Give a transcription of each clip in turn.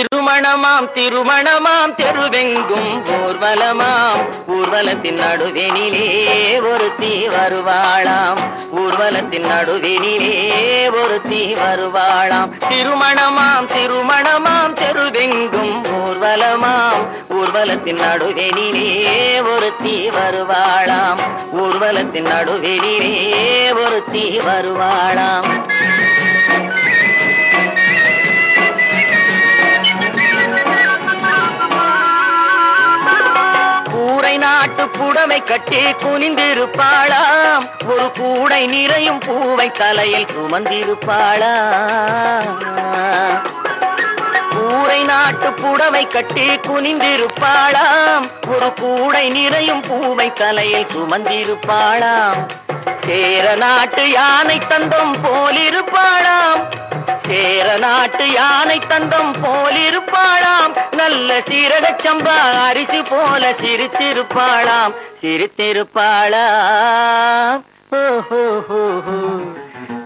திருமணமாம் திருமணமாம் தெருவெங்கும் ஊர்வலமாம். ஊர்வலத்தின் நடுவெனிலே ஒருத்தி வருவாளாம். ஊர்வலத்தின் நடுவெனிலே ஒருத்தி வருவாளாம். திருமணமாம் திருமணமாம் தெருவெங்கும் ஊர்வலமாம். ஊர்வலத்தின் நடுவெனிலே ஒருத்தி வருவாளாம். ஊர்வலத்தின் நடுவெனிலே ஒருத்தி வருவாளாம். புடவை கட்டி குனிந்திருப்பாளாம். ஒரு கூடை நிறையும் பூவை தலையில் சுமந்திருப்பாளாம். கூரை நாட்டு புடவை கட்டி குனிந்திருப்பாளாம். ஒரு கூடை நிறையும் பூவை தலையில் சுமந்திருப்பாளாம். சேர நாட்டு யானை தந்தம் போலிருப்பாளாம். சேர நாட்டு யானை தந்தம் போலிருப்பாளாம். நல்ல சீரகச் சம்பா அரிசி போல சிரித்திருப்பாளாம் சிரித்திருப்பாளாம்.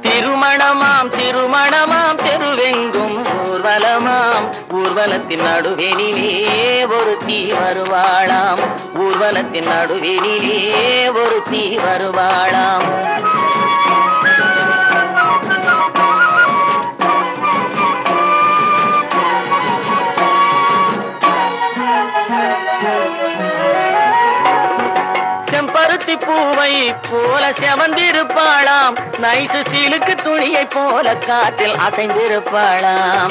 திருமணமாம் திருமணமாம் தெருவெங்கும் ஊர்வலமாம். ஊர்வலத்தின் நடுவெனிலே தீ வருவாளாம். ஊர்வலத்தின் நடுவெனிலே தீ வருவாளாம். பூவை போல செவந்திருப்பாளாம். நைசு சீலுக்கு துணியை போல காற்றில் அசைந்திருப்பாளாம்.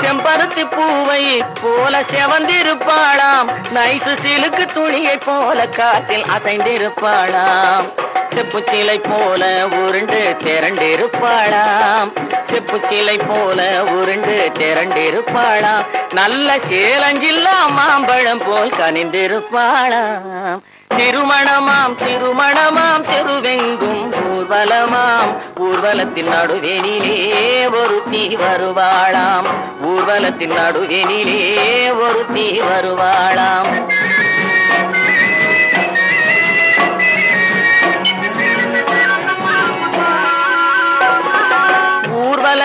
செம்பருத்தி பூவை போல செவந்திருப்பாளாம். நைசு சீலுக்கு துணியை போல காற்றில் அசைந்திருப்பாளாம். செப்பு கிளை போல உருண்டு திரண்டிருப்பாளாம். செப்பு கிளை போல உருண்டு திரண்டிருப்பாளாம். நல்ல சேலஞ்சில்லா மாம்பழம் போல் கனிந்திருப்பாளாம். திருமணமாம் திருமணமாம் தெருவெங்கும் ஊர்வலமாம். ஊர்வலத்தின் நடுவெனிலே ஒரு தீ வருவாளாம். ஊர்வலத்தின் நடுவெனிலே ஒரு தீ வருவாளாம்.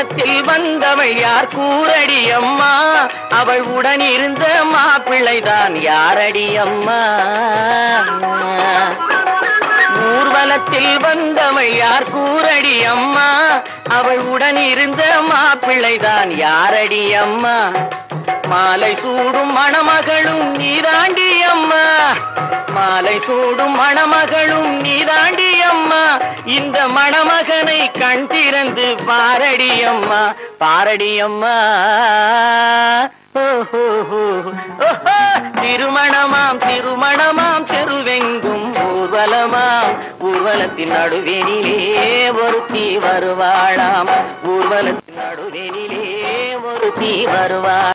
ஊர்வலத்தில் வந்தவள் யார்? கூரடி அம்மா. அவள் உடன் இருந்த மாப்பிள்ளைதான் யாரடி அம்மா? ஊர்வலத்தில் வந்தவள் யார்? கூரடி அம்மா. அவள் உடன் இருந்த மாப்பிள்ளைதான் யாரடி அம்மா? மாலை சூடும் மணமகளும் நீராண்டி அம்மா. மாலை சூடும் மணமகளும் நீராண்டி அம்மா. இந்த கண் திறந்து பாரடி அம்மா பாரடி அம்மா திருமணமாம் திருமணமாம் செருவெங்கும் ஊர்வலமாம். ஊர்வலத்தின் நடுவெனிலே ஒருத்தி வருவாளாம். ஊர்வலத்தின் நடுவெனிலே ஒருத்தி வருவாள்.